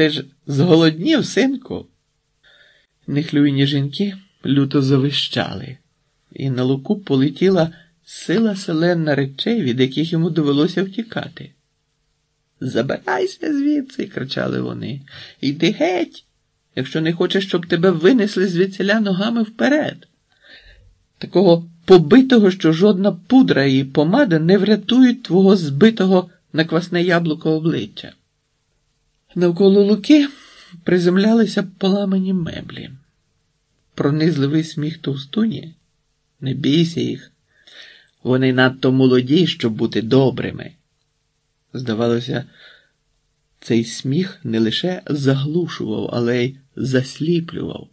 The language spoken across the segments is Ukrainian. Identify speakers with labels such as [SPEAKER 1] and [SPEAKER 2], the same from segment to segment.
[SPEAKER 1] Ти ж зголоднів, синку. Нехлюйні жінки люто завищали, і на луку полетіла сила селенна речей, від яких йому довелося втікати. Забирайся звідси, кричали вони. Йди геть, якщо не хочеш, щоб тебе винесли звідсіля ногами вперед. Такого побитого, що жодна пудра і помада не врятують твого збитого на квасне яблуко обличчя. Навколо луки приземлялися поламані меблі. Пронизливий сміх товстуні. Не бійся їх. Вони надто молоді, щоб бути добрими. Здавалося, цей сміх не лише заглушував, але й засліплював.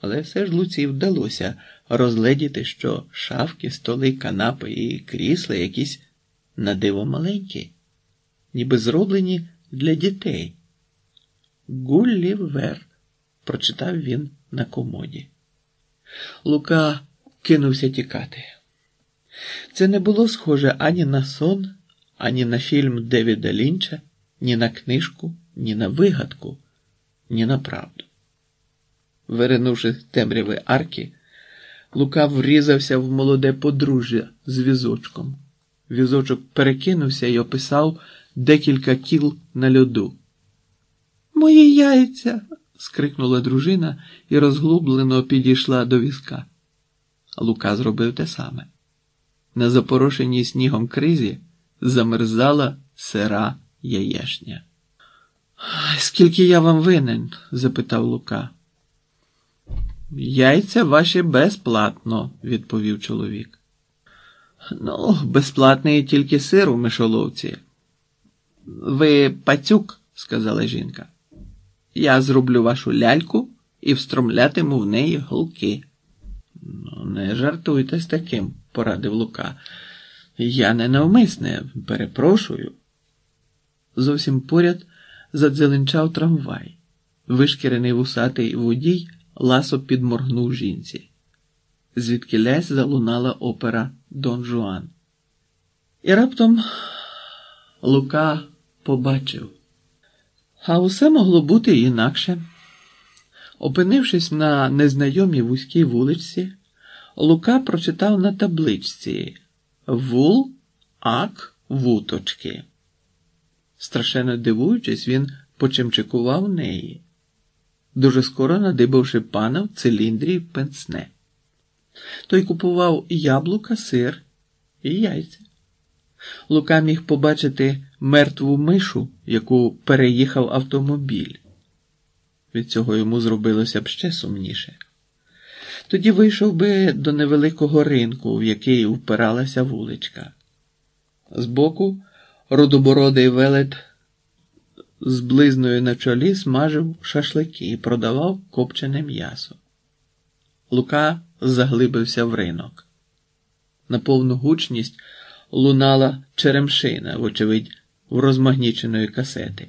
[SPEAKER 1] Але все ж Луці вдалося розгледіти, що шафки, столи, канапи і крісла якісь надиво маленькі, ніби зроблені для дітей. Гуллівер, прочитав він на комоді. Лука кинувся тікати. Це не було схоже ані на сон, ані на фільм Девіда Лінча, ні на книжку, ні на вигадку, ні на правду. Виринувши з темряви арки, Лука врізався в молоде подружжя з візочком. Візочок перекинувся і описав декілька кіл на льоду. Мої яйця. скрикнула дружина і розглублено підійшла до візка. Лука зробив те саме. На запорошеній снігом кризі замерзала сира яєшня. Скільки я вам винен? запитав Лука. Яйця ваші безплатно, відповів чоловік. Ну, безплатний тільки сир у мишоловці. Ви пацюк, сказала жінка. Я зроблю вашу ляльку і встромлятиму в неї голки. Ну, не жартуйте з таким, порадив Лука. Я ненавмисне, перепрошую. Зовсім поряд задзеленчав трамвай. Вишкірений вусатий водій ласо підморгнув жінці. Звідки лязь залунала опера Дон Жуан. І раптом Лука побачив. А усе могло бути інакше. Опинившись на незнайомій вузькій вуличці, Лука прочитав на табличці Вул ак вуточки. Страшенно дивуючись, він почимчикував неї, дуже скоро надибавши пана в циліндрі пенсне. Той купував яблука, сир і яйця. Лука міг побачити мертву мишу, яку переїхав автомобіль. Від цього йому зробилося б ще сумніше. Тоді вийшов би до невеликого ринку, в який впиралася вуличка. Збоку рудобородий велет з близною на чолі смажив шашлики і продавав копчене м'ясо. Лука заглибився в ринок. На повну гучність лунала черемшина, вочевидь, в розмагніченої касети.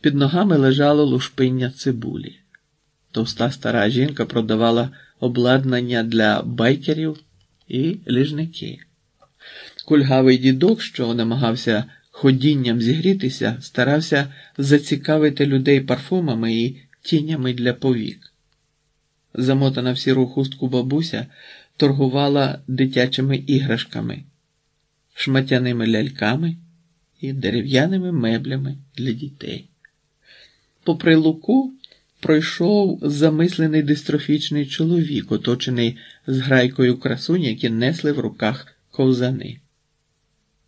[SPEAKER 1] Під ногами лежало лушпиння цибулі. Товста стара жінка продавала обладнання для байкерів і ліжники. Кульгавий дідок, що намагався ходінням зігрітися, старався зацікавити людей парфумами і тінями для повік. Замотана в сіру хустку бабуся торгувала дитячими іграшками, шматяними ляльками і дерев'яними меблями для дітей. Попри луку пройшов замислений дистрофічний чоловік, оточений зграйкою красунь, які несли в руках ковзани.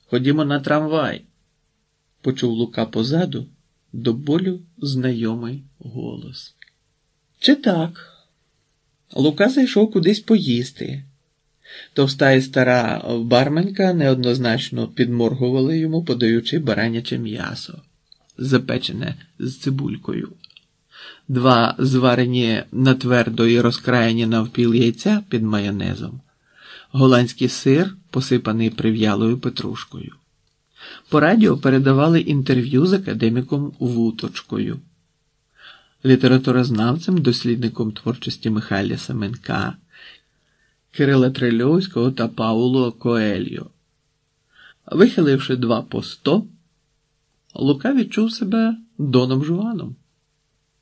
[SPEAKER 1] Ходімо на трамвай, почув Лука позаду до болю знайомий голос. Чи так? Лука зайшов кудись поїсти. Товста і стара барменка неоднозначно підморгували йому, подаючи бараняче м'ясо, запечене з цибулькою. Два зварені на твердо і розкраєні навпіл яйця під майонезом, голландський сир, посипаний прив'ялою петрушкою. По радіо передавали інтерв'ю з академіком Вуточкою, літературознавцем, дослідником творчості Михайля Семенка, Кирила Трильовського та Пауло Коельо. Вихиливши два по сто, Лука відчув себе Доном Жуаном.